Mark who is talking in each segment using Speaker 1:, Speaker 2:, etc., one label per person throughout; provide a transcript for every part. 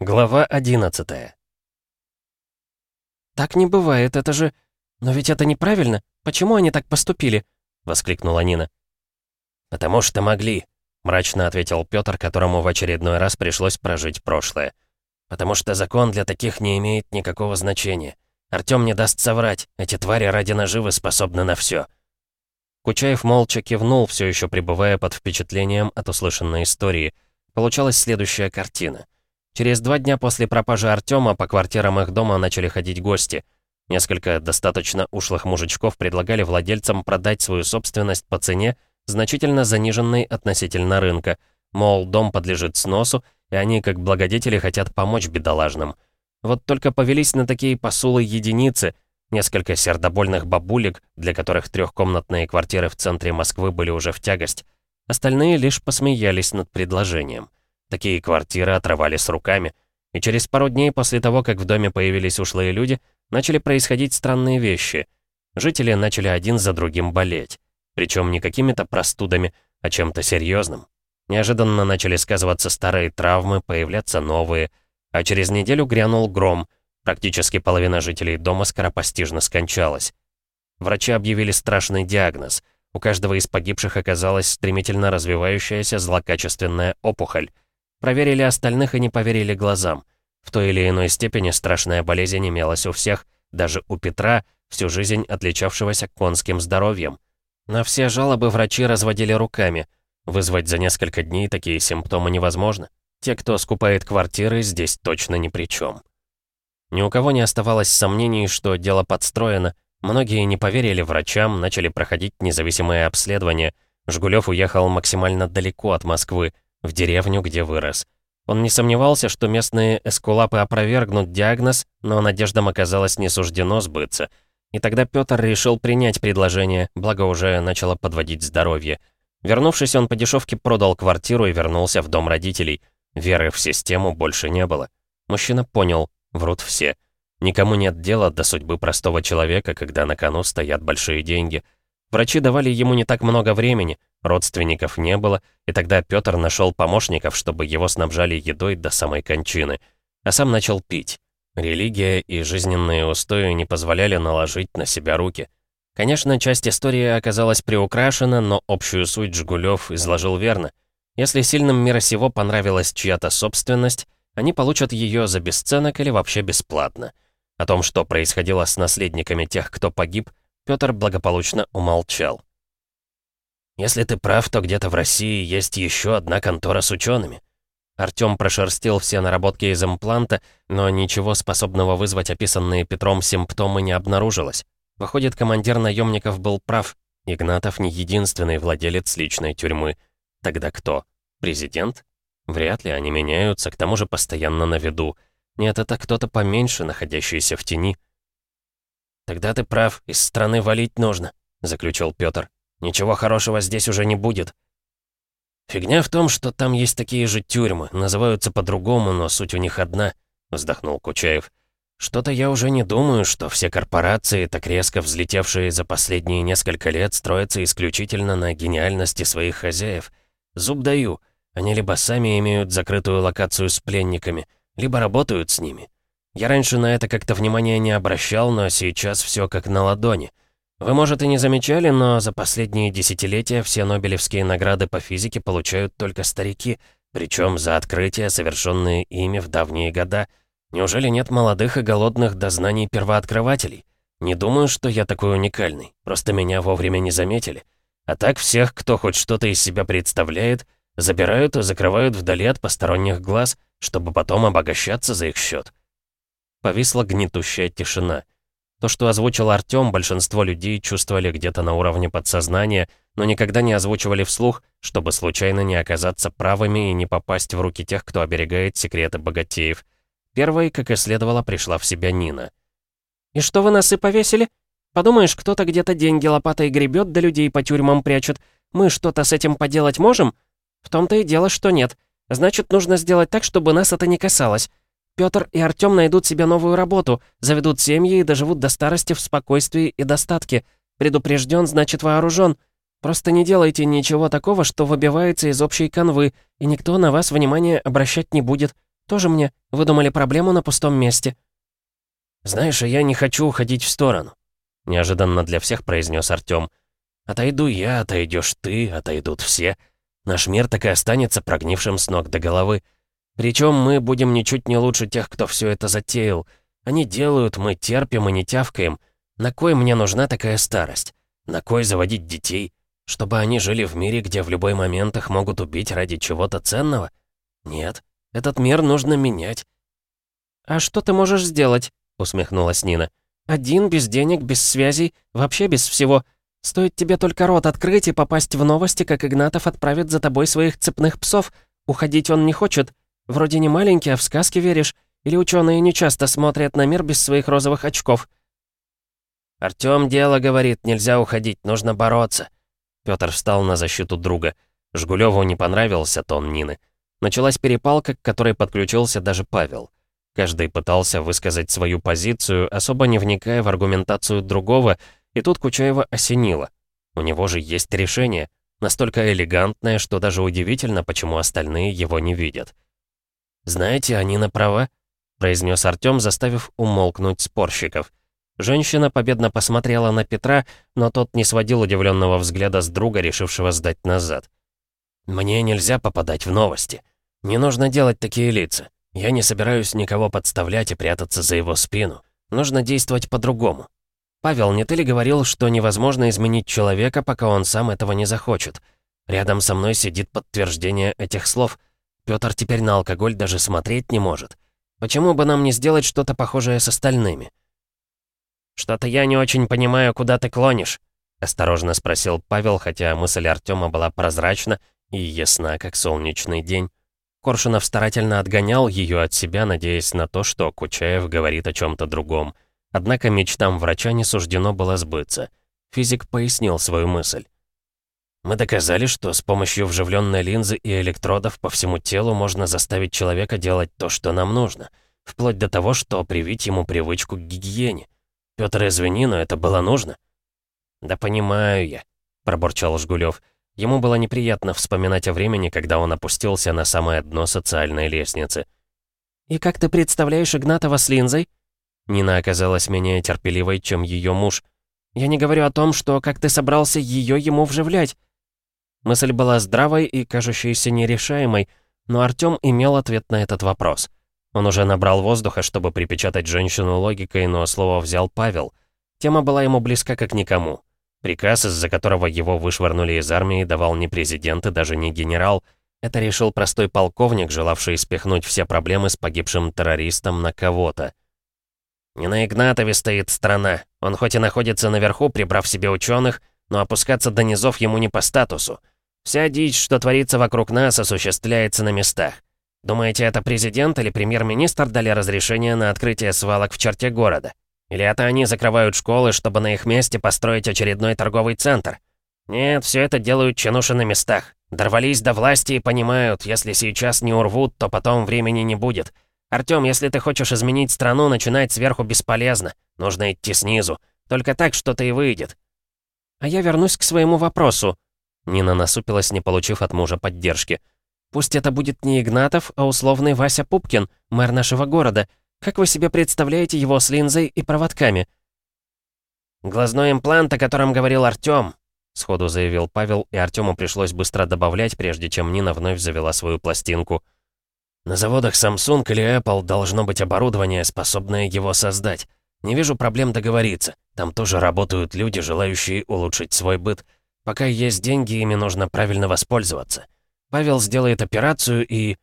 Speaker 1: Глава 11
Speaker 2: «Так не бывает, это же... Но ведь это неправильно. Почему они так поступили?» — воскликнула Нина.
Speaker 1: «Потому что могли», — мрачно ответил Пётр, которому в очередной раз пришлось прожить прошлое. «Потому что закон для таких не имеет никакого значения. Артём не даст соврать, эти твари ради наживы способны на всё». Кучаев молча кивнул, все еще пребывая под впечатлением от услышанной истории. Получалась следующая картина — Через два дня после пропажи Артема по квартирам их дома начали ходить гости. Несколько достаточно ушлых мужичков предлагали владельцам продать свою собственность по цене, значительно заниженной относительно рынка. Мол, дом подлежит сносу, и они, как благодетели, хотят помочь бедолажным. Вот только повелись на такие посулы единицы, несколько сердобольных бабулек, для которых трехкомнатные квартиры в центре Москвы были уже в тягость. Остальные лишь посмеялись над предложением. Такие квартиры отрывали с руками. И через пару дней после того, как в доме появились ушлые люди, начали происходить странные вещи. Жители начали один за другим болеть. Причем не какими-то простудами, а чем-то серьезным. Неожиданно начали сказываться старые травмы, появляться новые. А через неделю грянул гром. Практически половина жителей дома скоропостижно скончалась. Врачи объявили страшный диагноз. У каждого из погибших оказалась стремительно развивающаяся злокачественная опухоль — Проверили остальных и не поверили глазам. В той или иной степени страшная болезнь имелась у всех, даже у Петра, всю жизнь отличавшегося конским здоровьем. На все жалобы врачи разводили руками. Вызвать за несколько дней такие симптомы невозможно. Те, кто скупает квартиры, здесь точно ни при чем. Ни у кого не оставалось сомнений, что дело подстроено. Многие не поверили врачам, начали проходить независимые обследования. Жгулев уехал максимально далеко от Москвы, в деревню, где вырос. Он не сомневался, что местные эскулапы опровергнут диагноз, но надеждам оказалось не суждено сбыться. И тогда Пётр решил принять предложение, благо уже начало подводить здоровье. Вернувшись, он по дешевке продал квартиру и вернулся в дом родителей. Веры в систему больше не было. Мужчина понял, врут все. Никому нет дела до судьбы простого человека, когда на кону стоят большие деньги. Врачи давали ему не так много времени, Родственников не было, и тогда Пётр нашел помощников, чтобы его снабжали едой до самой кончины. А сам начал пить. Религия и жизненные устои не позволяли наложить на себя руки. Конечно, часть истории оказалась приукрашена, но общую суть Жгулёв изложил верно. Если сильным мира сего понравилась чья-то собственность, они получат ее за бесценок или вообще бесплатно. О том, что происходило с наследниками тех, кто погиб, Пётр благополучно умолчал. Если ты прав, то где-то в России есть еще одна контора с учеными. Артём прошерстил все наработки из импланта, но ничего способного вызвать описанные Петром симптомы не обнаружилось. Выходит, командир наемников был прав. Игнатов не единственный владелец личной тюрьмы. Тогда кто? Президент? Вряд ли они меняются, к тому же постоянно на виду. Нет, это кто-то поменьше, находящийся в тени. «Тогда ты прав, из страны валить нужно», — заключил Пётр. Ничего хорошего здесь уже не будет. Фигня в том, что там есть такие же тюрьмы, называются по-другому, но суть у них одна, вздохнул Кучаев. Что-то я уже не думаю, что все корпорации, так резко взлетевшие за последние несколько лет, строятся исключительно на гениальности своих хозяев. Зуб даю, они либо сами имеют закрытую локацию с пленниками, либо работают с ними. Я раньше на это как-то внимания не обращал, но сейчас все как на ладони — вы, может, и не замечали, но за последние десятилетия все Нобелевские награды по физике получают только старики, причем за открытия, совершенные ими в давние года. Неужели нет молодых и голодных до знаний первооткрывателей? Не думаю, что я такой уникальный, просто меня вовремя не заметили. А так всех, кто хоть что-то из себя представляет, забирают и закрывают вдали от посторонних глаз, чтобы потом обогащаться за их счет. Повисла гнетущая тишина — то, что озвучил Артём, большинство людей чувствовали где-то на уровне подсознания, но никогда не озвучивали вслух, чтобы случайно не оказаться правыми и не попасть в руки тех, кто оберегает секреты богатеев. Первой, как и следовало, пришла в себя Нина.
Speaker 2: «И что вы нас и повесили? Подумаешь, кто-то где-то деньги лопатой гребет, да людей по тюрьмам прячет. Мы что-то с этим поделать можем? В том-то и дело, что нет. Значит, нужно сделать так, чтобы нас это не касалось. Пётр и Артём найдут себе новую работу, заведут семьи и доживут до старости в спокойствии и достатке. Предупрежден, значит вооружен. Просто не делайте ничего такого, что выбивается из общей канвы, и никто на вас внимания обращать не будет. Тоже мне выдумали проблему на пустом месте».
Speaker 1: «Знаешь, я не хочу уходить в сторону», — неожиданно для всех произнес Артём. «Отойду я, отойдешь ты, отойдут все. Наш мир так и останется прогнившим с ног до головы. Причем мы будем ничуть не лучше тех, кто все это затеял. Они делают, мы терпим и не тявкаем. На кой мне нужна такая старость? На кой заводить детей? Чтобы они жили в мире, где в любой момент их могут убить ради чего-то ценного? Нет, этот мир нужно менять».
Speaker 2: «А что ты можешь сделать?» — усмехнулась Нина. «Один, без денег, без связей, вообще без всего. Стоит тебе только рот открыть и попасть в новости, как Игнатов отправит за тобой своих цепных псов. Уходить он не хочет. Вроде не маленький, а в сказки веришь. Или ученые не часто смотрят на мир без своих розовых очков».
Speaker 1: «Артём дело говорит, нельзя уходить, нужно бороться». Пётр встал на защиту друга. Жгулёву не понравился тон Нины. Началась перепалка, к которой подключился даже Павел. Каждый пытался высказать свою позицию, особо не вникая в аргументацию другого, и тут Кучаева осенило. У него же есть решение, настолько элегантное, что даже удивительно, почему остальные его не видят. «Знаете, они на права», — произнес Артём, заставив умолкнуть спорщиков. Женщина победно посмотрела на Петра, но тот не сводил удивленного взгляда с друга, решившего сдать назад. «Мне нельзя попадать в новости. Не нужно делать такие лица. Я не собираюсь никого подставлять и прятаться за его спину. Нужно действовать по-другому. Павел, не ты ли говорил, что невозможно изменить человека, пока он сам этого не захочет? Рядом со мной сидит подтверждение этих слов. Пётр теперь на алкоголь даже смотреть не может. Почему бы нам не сделать что-то похожее с остальными? «Что-то я не очень понимаю, куда ты клонишь», — осторожно спросил Павел, хотя мысль Артема была прозрачна и ясна, как солнечный день. Коршунов старательно отгонял ее от себя, надеясь на то, что Кучаев говорит о чем-то другом. Однако мечтам врача не суждено было сбыться. Физик пояснил свою мысль. «Мы доказали, что с помощью вживленной линзы и электродов по всему телу можно заставить человека делать то, что нам нужно, вплоть до того, что привить ему привычку к гигиене. Пётр, извини, но это было нужно». «Да понимаю я», — пробурчал Жгулёв. Ему было неприятно вспоминать о времени, когда он опустился на самое дно социальной лестницы.
Speaker 2: «И как ты представляешь Игнатова с линзой?»
Speaker 1: Нина оказалась менее терпеливой, чем ее муж.
Speaker 2: «Я не говорю о том, что как ты собрался ее ему вживлять».
Speaker 1: Мысль была здравой и кажущейся нерешаемой, но Артём имел ответ на этот вопрос. Он уже набрал воздуха, чтобы припечатать женщину логикой, но слово взял Павел. Тема была ему близка как никому. Приказ, из-за которого его вышвырнули из армии, давал не президент и даже не генерал. Это решил простой полковник, желавший спихнуть все проблемы с погибшим террористом на кого-то. Не на Игнатове стоит страна. Он хоть и находится наверху, прибрав себе ученых, но опускаться до низов ему не по статусу. Вся дичь, что творится вокруг нас, осуществляется на местах. Думаете, это президент или премьер-министр дали разрешение на открытие свалок в черте города? Или это они закрывают школы, чтобы на их месте построить очередной торговый центр? Нет, все это делают чинуши на местах. Дорвались до власти и понимают, если сейчас не урвут, то потом времени не будет. Артём, если ты хочешь изменить страну, начинать сверху бесполезно. Нужно идти снизу. Только так что-то и выйдет.
Speaker 2: А я вернусь к своему вопросу.
Speaker 1: Нина насупилась, не получив от мужа поддержки.
Speaker 2: Пусть это будет не Игнатов, а условный Вася Пупкин, мэр нашего города. Как вы себе представляете его с линзой и проводками?»
Speaker 1: «Глазной имплант, о котором говорил Артём», — сходу заявил Павел, и Артёму пришлось быстро добавлять, прежде чем Нина вновь завела свою пластинку. «На заводах Samsung или Apple должно быть оборудование, способное его создать. Не вижу проблем договориться. Там тоже работают люди, желающие улучшить свой быт. Пока есть деньги, ими нужно правильно воспользоваться. Павел сделает операцию и...»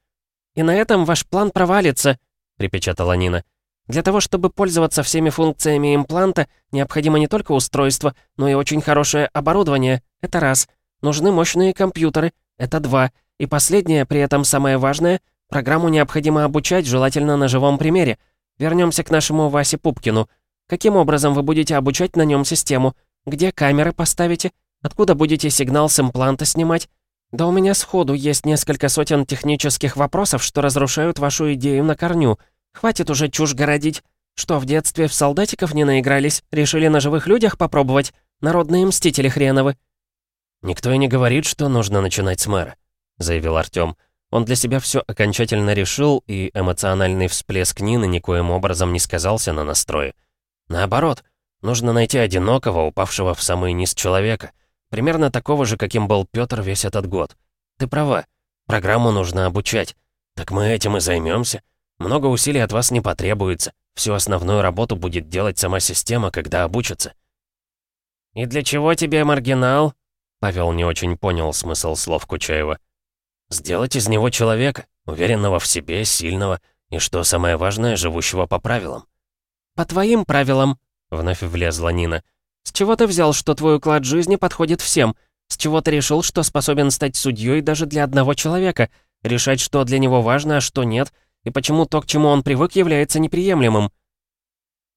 Speaker 2: «И на этом ваш план провалится», — припечатала Нина. «Для того, чтобы пользоваться всеми функциями импланта, необходимо не только устройство, но и очень хорошее оборудование. Это раз. Нужны мощные компьютеры. Это два. И последнее, при этом самое важное, программу необходимо обучать, желательно на живом примере. Вернемся к нашему Васе Пупкину. Каким образом вы будете обучать на нем систему? Где камеры поставите? Откуда будете сигнал с импланта снимать? «Да у меня сходу есть несколько сотен технических вопросов, что разрушают вашу идею на корню. Хватит уже чушь городить. Что, в детстве в солдатиков не наигрались? Решили на живых людях попробовать? Народные мстители хреновы».
Speaker 1: «Никто и не говорит, что нужно начинать с мэра», — заявил Артём. Он для себя все окончательно решил, и эмоциональный всплеск Нины никоим образом не сказался на настрое. Наоборот, нужно найти одинокого, упавшего в самый низ человека. Примерно такого же, каким был Пётр весь этот год. Ты права, программу нужно обучать. Так мы этим и займемся. Много усилий от вас не потребуется. Всю основную работу будет делать сама система, когда обучится.
Speaker 2: «И для чего тебе маргинал?»
Speaker 1: Павел не очень понял смысл слов Кучаева. «Сделать из него человека, уверенного в себе, сильного и, что самое важное, живущего по правилам».
Speaker 2: «По твоим правилам», — вновь влезла Нина. «С чего ты взял, что твой уклад жизни подходит всем? С чего ты решил, что способен стать судьей даже для одного человека? Решать, что для него важно, а что нет? И почему то, к чему он привык, является неприемлемым?»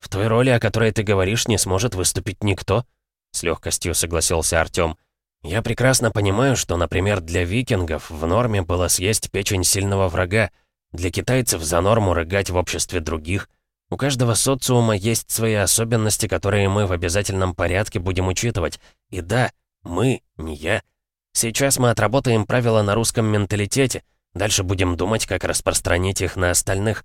Speaker 1: «В той роли, о которой ты говоришь, не сможет выступить никто», — с легкостью согласился Артём. «Я прекрасно понимаю, что, например, для викингов в норме было съесть печень сильного врага, для китайцев за норму рыгать в обществе других. У каждого социума есть свои особенности, которые мы в обязательном порядке будем учитывать. И да, мы, не я. Сейчас мы отработаем правила на русском менталитете, дальше будем думать, как распространить их на остальных.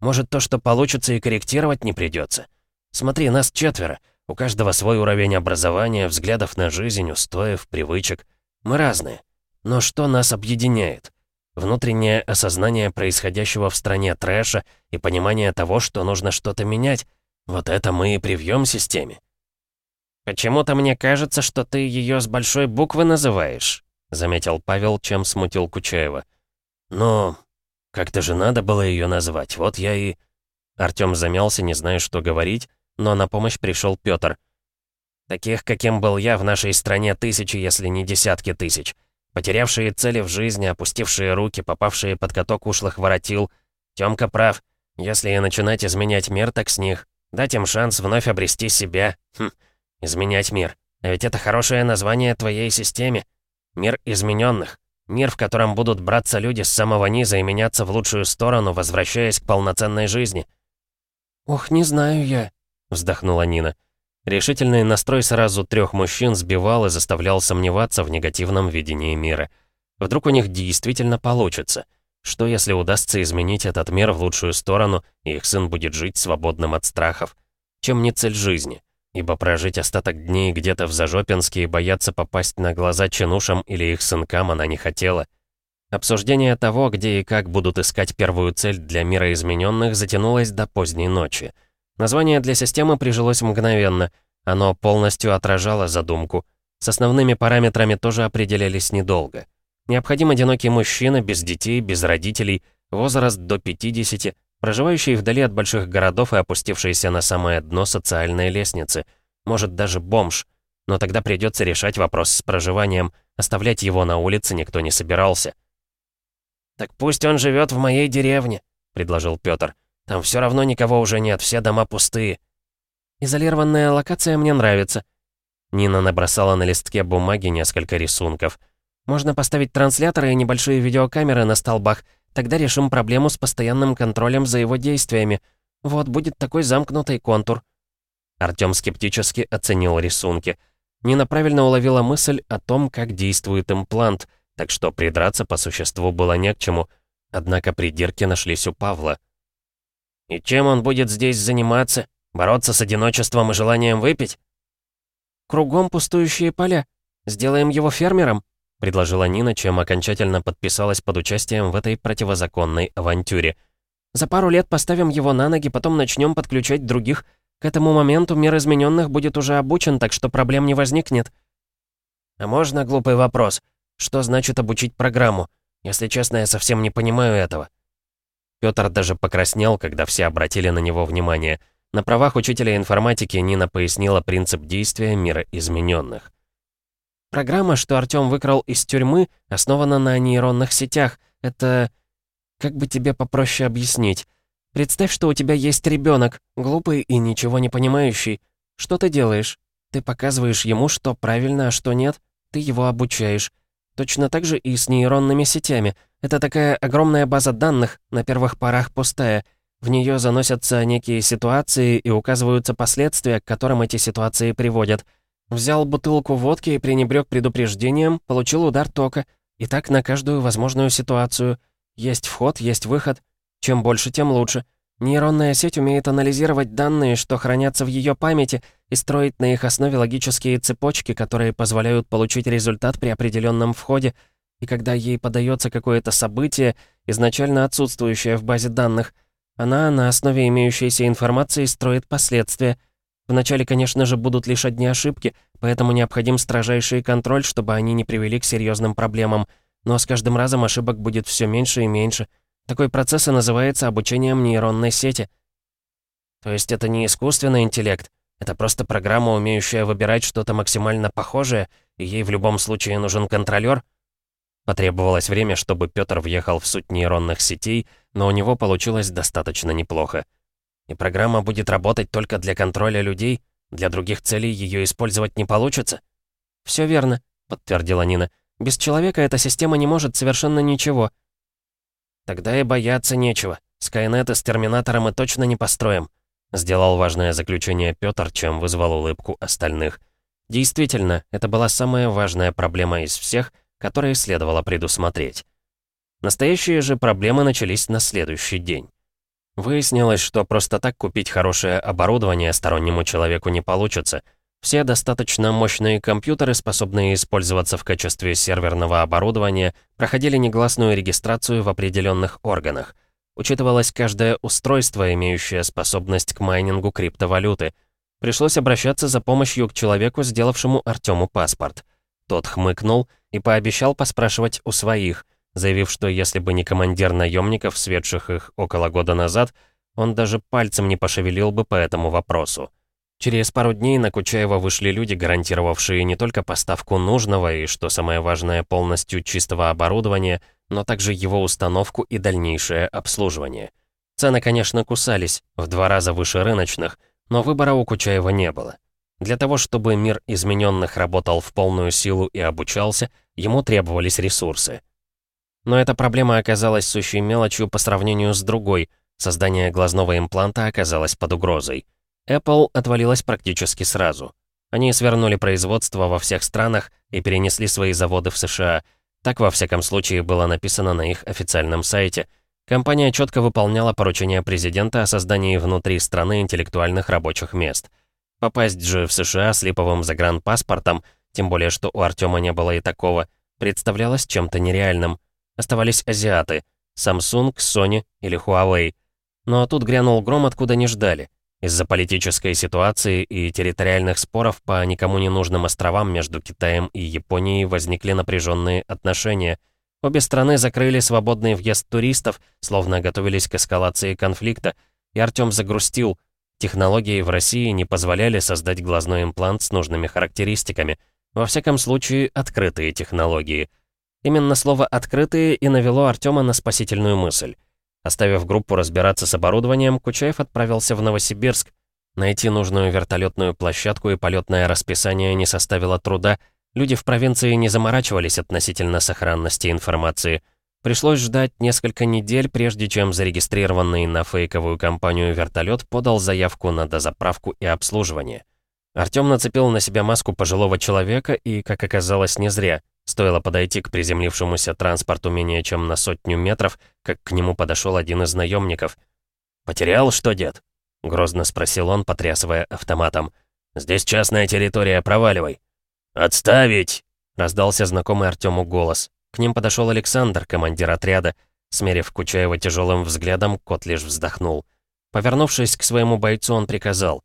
Speaker 1: Может, то, что получится, и корректировать не придется. Смотри, нас четверо. У каждого свой уровень образования, взглядов на жизнь, устоев, привычек. Мы разные. Но что нас объединяет? Внутреннее осознание происходящего в стране трэша и понимание того, что нужно что-то менять. Вот это мы и привьем системе.
Speaker 2: «Почему-то мне кажется, что ты ее с большой буквы называешь», заметил Павел, чем смутил Кучаева.
Speaker 1: «Но как-то же надо было ее назвать, вот я и...» Артём замялся, не зная, что говорить, но на помощь пришел Пётр.
Speaker 2: «Таких, каким был я, в нашей стране тысячи, если не десятки тысяч. Потерявшие цели в жизни, опустившие руки, попавшие под каток ушлых воротил. Тёмка прав. Если и начинать изменять мир, так с них. Дать им шанс вновь обрести себя. Хм, изменять мир. А ведь это хорошее название твоей системе. Мир измененных. Мир, в котором будут браться люди с самого низа и меняться в лучшую сторону, возвращаясь к полноценной жизни.
Speaker 3: «Ох, не знаю я»,
Speaker 1: вздохнула Нина. Решительный настрой сразу трех мужчин сбивал и заставлял сомневаться в негативном видении мира. Вдруг у них действительно получится? Что если удастся изменить этот мир в лучшую сторону, и их сын будет жить свободным от страхов? Чем не цель жизни? Ибо прожить остаток дней где-то в Зажопинске и бояться попасть на глаза чинушам или их сынкам она не хотела. Обсуждение того, где и как будут искать первую цель для мира измененных, затянулось до поздней ночи. Название для системы прижилось мгновенно. Оно полностью отражало задумку. С основными параметрами тоже определялись недолго. Необходим одинокий мужчина, без детей, без родителей, возраст до 50, проживающий вдали от больших городов и опустившийся на самое дно социальной лестницы. Может, даже бомж. Но тогда придется решать вопрос с проживанием. Оставлять его на улице никто не собирался.
Speaker 2: «Так пусть он живет в моей деревне», — предложил Пётр. Там все равно никого уже нет, все дома пустые».
Speaker 3: «Изолированная локация мне нравится».
Speaker 1: Нина набросала на листке бумаги несколько рисунков.
Speaker 3: «Можно поставить трансляторы и небольшие видеокамеры на столбах. Тогда решим проблему с постоянным контролем за его действиями. Вот будет такой замкнутый контур».
Speaker 1: Артём скептически оценил рисунки. Нина правильно уловила мысль о том, как действует имплант, так что придраться по существу было не к чему. Однако придирки нашлись у Павла.
Speaker 2: «И чем он будет здесь заниматься? Бороться с одиночеством и желанием выпить?»
Speaker 3: «Кругом пустующие поля. Сделаем его фермером», —
Speaker 1: предложила Нина, чем окончательно подписалась под участием в этой противозаконной авантюре.
Speaker 3: «За пару лет поставим его на ноги, потом начнем подключать других. К этому моменту мир измененных будет уже обучен, так что проблем не возникнет».
Speaker 2: «А можно глупый вопрос? Что значит обучить программу? Если честно, я совсем не понимаю этого».
Speaker 1: Пётр даже покраснел, когда все обратили на него внимание. На правах учителя информатики Нина пояснила принцип действия мира измененных.
Speaker 3: Программа, что Артём выкрал из тюрьмы, основана на нейронных сетях. Это... Как бы тебе попроще объяснить? Представь, что у тебя есть ребенок, глупый и ничего не понимающий. Что ты делаешь? Ты показываешь ему, что правильно, а что нет. Ты его обучаешь. Точно так же и с нейронными сетями. Это такая огромная база данных, на первых порах пустая. В нее заносятся некие ситуации и указываются последствия, к которым эти ситуации приводят. Взял бутылку водки и пренебрег предупреждением, получил удар тока. И так на каждую возможную ситуацию.
Speaker 2: Есть вход, есть выход. Чем больше, тем лучше. Нейронная сеть умеет анализировать данные, что хранятся в ее памяти, и строить на их основе логические цепочки, которые позволяют получить результат при определенном входе, и когда ей подается какое-то событие, изначально отсутствующее в базе данных, она на основе имеющейся информации строит последствия. Вначале, конечно же, будут лишь одни ошибки, поэтому необходим строжайший контроль, чтобы они не привели к серьезным проблемам. Но с каждым разом ошибок будет все меньше и меньше — такой процесс и называется обучением нейронной сети. То есть это не искусственный интеллект, это просто программа, умеющая выбирать что-то максимально похожее, и ей в любом случае нужен контролер. Потребовалось время, чтобы Пётр въехал в суть нейронных сетей, но у него получилось достаточно неплохо. И программа будет работать только для контроля людей, для других целей ее использовать не получится. Все верно», — подтвердила Нина. «Без человека эта система не может совершенно ничего». «Тогда и бояться нечего. Скайнета с Терминатором мы точно не построим», сделал важное заключение Пётр, чем вызвал улыбку остальных. Действительно, это была самая важная проблема из всех, которые следовало предусмотреть. Настоящие же проблемы начались на следующий день. Выяснилось, что просто так купить хорошее оборудование стороннему человеку не получится — все достаточно мощные компьютеры, способные использоваться в качестве серверного оборудования, проходили негласную регистрацию в определенных органах. Учитывалось каждое устройство, имеющее способность к майнингу криптовалюты. Пришлось обращаться за помощью к человеку, сделавшему Артему паспорт. Тот хмыкнул и пообещал поспрашивать у своих, заявив, что если бы не командир наемников, светших их около года назад, он даже пальцем не пошевелил бы по этому вопросу. Через пару дней на Кучаева вышли люди, гарантировавшие не только поставку нужного и, что самое важное, полностью чистого оборудования, но также его установку и дальнейшее обслуживание. Цены, конечно, кусались, в два раза выше рыночных, но выбора у Кучаева не было. Для того, чтобы мир измененных работал в полную силу и обучался, ему требовались ресурсы. Но эта проблема оказалась сущей мелочью по сравнению с другой. Создание глазного импланта оказалось под угрозой. Apple отвалилась практически сразу. Они свернули производство во всех странах и перенесли свои заводы в США. Так, во всяком случае, было написано на их официальном сайте. Компания четко выполняла поручение президента о создании внутри страны интеллектуальных рабочих мест. Попасть же в США с липовым загранпаспортом, тем более что у Артема не было и такого, представлялось чем-то нереальным. Оставались азиаты — Samsung, Sony или Huawei. Но тут грянул гром, откуда не ждали. Из-за политической ситуации и территориальных споров по никому не нужным островам между Китаем и Японией возникли напряженные отношения. Обе страны закрыли свободный въезд туристов, словно готовились к эскалации конфликта, и Артём загрустил. Технологии в России не позволяли создать глазной имплант с нужными характеристиками. Во всяком случае, открытые технологии. Именно слово «открытые» и навело Артёма на спасительную мысль. Оставив группу разбираться с оборудованием, Кучаев отправился в Новосибирск. Найти нужную вертолетную площадку и полетное расписание не составило труда. Люди в провинции не заморачивались относительно сохранности информации. Пришлось ждать несколько недель, прежде чем зарегистрированный на фейковую компанию вертолет подал заявку на дозаправку и обслуживание. Артём нацепил на себя маску пожилого человека и, как оказалось, не зря. Стоило подойти к приземлившемуся транспорту менее чем на сотню метров, как к нему подошел один из наемников. «Потерял, что, дед?» — грозно спросил он, потрясывая автоматом. «Здесь частная территория, проваливай». «Отставить!» — раздался знакомый Артему голос. К ним подошел Александр, командир отряда. Смерив Кучаева тяжелым взглядом, кот лишь вздохнул. Повернувшись к своему бойцу, он приказал.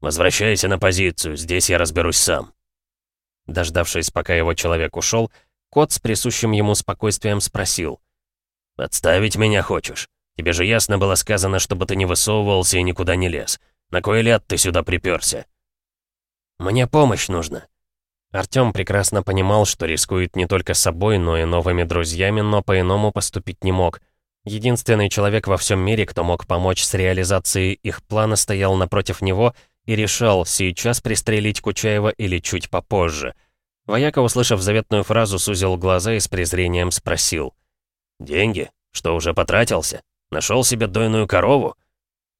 Speaker 2: «Возвращайся на позицию, здесь я разберусь сам». Дождавшись, пока его человек ушел, кот с присущим ему спокойствием спросил. «Подставить меня хочешь? Тебе же ясно было сказано, чтобы ты не высовывался и никуда не лез. На кой ляд ты сюда приперся?» «Мне помощь нужна». Артём прекрасно понимал, что рискует не только собой, но и новыми друзьями, но по-иному поступить не мог. Единственный человек во всем мире, кто мог помочь с реализацией их плана, стоял напротив него — и решал, сейчас пристрелить Кучаева или чуть попозже. Вояка, услышав заветную фразу, сузил глаза и с презрением спросил. «Деньги? Что, уже потратился? Нашел себе дойную корову?»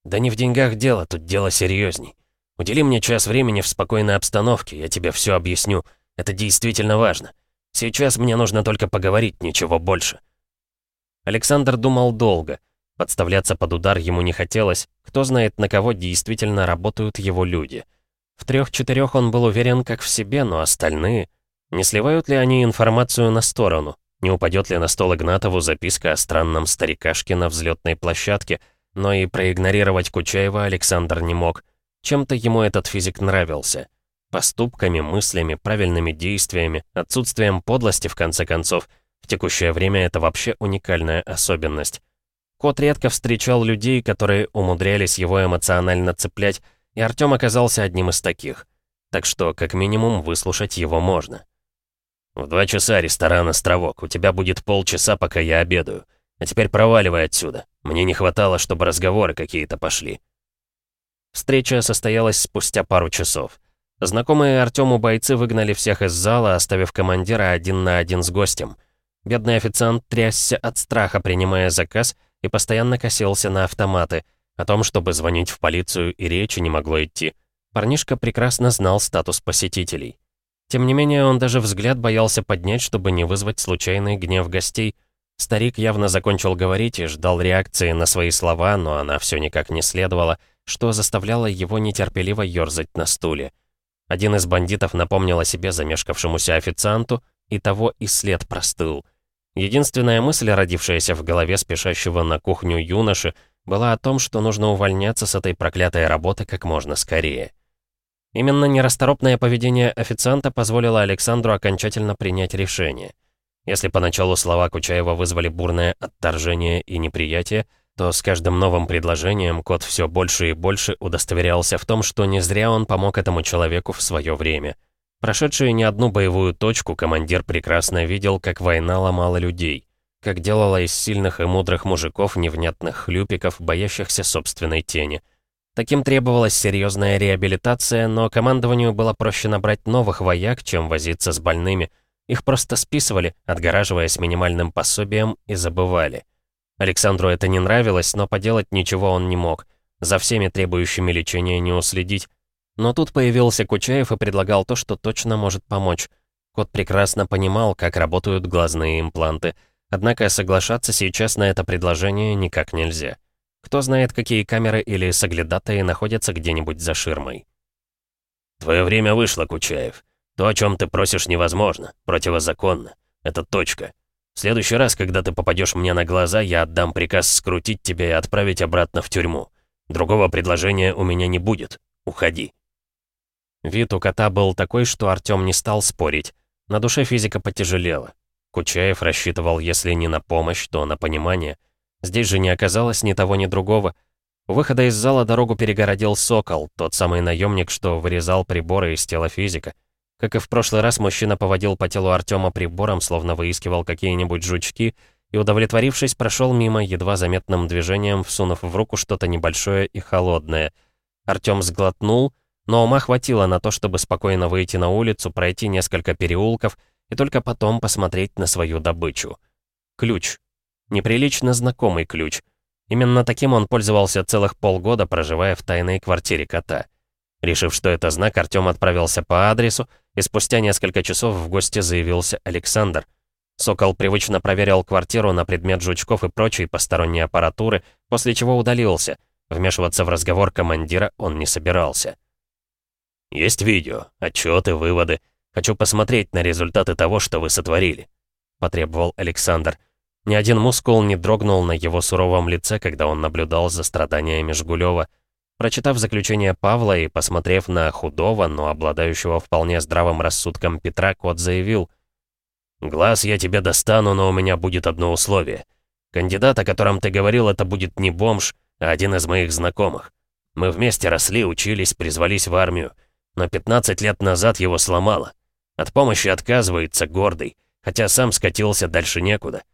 Speaker 2: «Да не в деньгах дело, тут дело серьезней. Удели мне час времени в спокойной обстановке, я тебе все объясню. Это действительно важно. Сейчас мне нужно только поговорить, ничего больше».
Speaker 1: Александр думал долго. Подставляться под удар ему не хотелось. Кто знает, на кого действительно работают его люди. В трех-четырех он был уверен как в себе, но остальные... Не сливают ли они информацию на сторону? Не упадет ли на стол Игнатову записка о странном старикашке на взлетной площадке? Но и проигнорировать Кучаева Александр не мог. Чем-то ему этот физик нравился. Поступками, мыслями, правильными действиями, отсутствием подлости, в конце концов. В текущее время это вообще уникальная особенность. Кот редко встречал людей, которые умудрялись его эмоционально цеплять, и Артём оказался одним из таких. Так что, как минимум, выслушать его можно. «В два часа ресторан «Островок». У тебя будет полчаса, пока я обедаю. А теперь проваливай отсюда. Мне не хватало, чтобы разговоры какие-то пошли». Встреча состоялась спустя пару часов. Знакомые Артему бойцы выгнали всех из зала, оставив командира один на один с гостем. Бедный официант трясся от страха, принимая заказ, и постоянно косился на автоматы. О том, чтобы звонить в полицию, и речи не могло идти. Парнишка прекрасно знал статус посетителей. Тем не менее, он даже взгляд боялся поднять, чтобы не вызвать случайный гнев гостей. Старик явно закончил говорить и ждал реакции на свои слова, но она все никак не следовала, что заставляло его нетерпеливо ёрзать на стуле. Один из бандитов напомнил о себе замешкавшемуся официанту, и того и след простыл. Единственная мысль, родившаяся в голове спешащего на кухню юноши, была о том, что нужно увольняться с этой проклятой работы как можно скорее. Именно нерасторопное поведение официанта позволило Александру окончательно принять решение. Если поначалу слова Кучаева вызвали бурное отторжение и неприятие, то с каждым новым предложением кот все больше и больше удостоверялся в том, что не зря он помог этому человеку в свое время. Прошедший не одну боевую точку, командир прекрасно видел, как война ломала людей, как делала из сильных и мудрых мужиков невнятных хлюпиков, боящихся собственной тени — Таким требовалась серьезная реабилитация, но командованию было проще набрать новых вояк, чем возиться с больными. Их просто списывали, отгораживаясь минимальным пособием, и забывали. Александру это не нравилось, но поделать ничего он не мог. За всеми требующими лечения не уследить. Но тут появился Кучаев и предлагал то, что точно может помочь. Кот прекрасно понимал, как работают глазные импланты. Однако соглашаться сейчас на это предложение никак нельзя. Кто знает, какие камеры или соглядатые находятся где-нибудь за ширмой. «Твое время вышло, Кучаев. То, о чем ты просишь, невозможно, противозаконно. Это точка. В следующий раз, когда ты попадешь мне на глаза, я отдам приказ скрутить тебя и отправить обратно в тюрьму. Другого предложения у меня не будет. Уходи». Вид у кота был такой, что Артём не стал спорить. На душе физика потяжелела. Кучаев рассчитывал, если не на помощь, то на понимание — Здесь же не оказалось ни того, ни другого. У выхода из зала дорогу перегородил Сокол, тот самый наемник, что вырезал приборы из тела физика. Как и в прошлый раз, мужчина поводил по телу Артема прибором, словно выискивал какие-нибудь жучки, и, удовлетворившись, прошел мимо едва заметным движением, всунув в руку что-то небольшое и холодное. Артем сглотнул, но ума хватило на то, чтобы спокойно выйти на улицу, пройти несколько переулков и только потом посмотреть на свою добычу. Ключ. Неприлично знакомый ключ. Именно таким он пользовался целых полгода, проживая в тайной квартире кота. Решив, что это знак, Артём отправился по адресу, и спустя несколько часов в гости заявился Александр. Сокол привычно проверил квартиру на предмет жучков и прочей посторонней аппаратуры, после чего удалился. Вмешиваться в разговор командира он не собирался. «Есть видео, отчеты, выводы. Хочу посмотреть на результаты того, что вы сотворили», — потребовал Александр. Ни один мускул не дрогнул на его суровом лице, когда он наблюдал за страданиями Жгулева. Прочитав заключение Павла и посмотрев на худого, но обладающего вполне здравым рассудком Петра, кот заявил, «Глаз я тебе достану, но у меня будет одно условие. Кандидат, о котором ты говорил, это будет не бомж, а один из моих знакомых. Мы вместе росли, учились, призвались в армию, но 15 лет назад его сломало. От помощи отказывается, гордый, хотя сам скатился дальше некуда.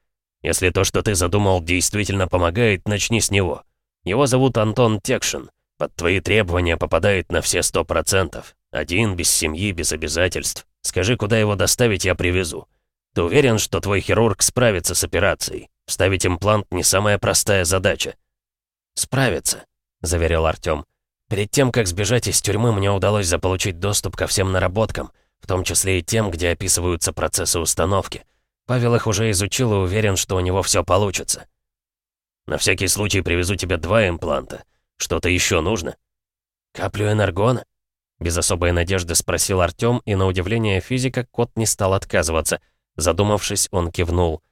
Speaker 1: Если то, что ты задумал, действительно помогает, начни с него. Его зовут Антон Текшин. Под твои требования попадает на все сто процентов. Один, без семьи, без обязательств. Скажи, куда его доставить, я привезу. Ты уверен, что твой хирург справится с операцией? Вставить имплант не самая простая задача. «Справится», — заверил Артём. «Перед тем, как сбежать из тюрьмы, мне удалось заполучить доступ ко всем наработкам, в том числе и тем, где описываются процессы установки. Павел их уже изучил и уверен, что у него все получится. На всякий случай привезу тебе два импланта. Что-то еще нужно? Каплю энергона? Без особой надежды спросил Артём, и на удивление физика кот не стал отказываться. Задумавшись, он кивнул.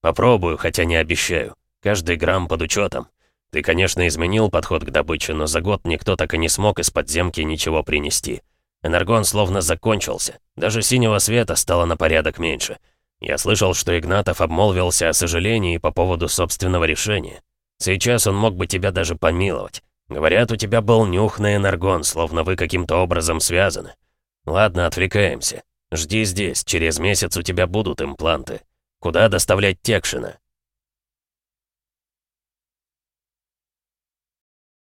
Speaker 1: «Попробую, хотя не обещаю. Каждый грамм под учетом. Ты, конечно, изменил подход к добыче, но за год никто так и не смог из подземки ничего принести. Энергон словно закончился. Даже синего света стало на порядок меньше. Я слышал, что Игнатов обмолвился о сожалении по поводу собственного решения. Сейчас он мог бы тебя даже помиловать. Говорят, у тебя был нюх на энергон, словно вы каким-то образом связаны. Ладно, отвлекаемся. Жди здесь, через месяц у тебя будут импланты. Куда доставлять Текшина?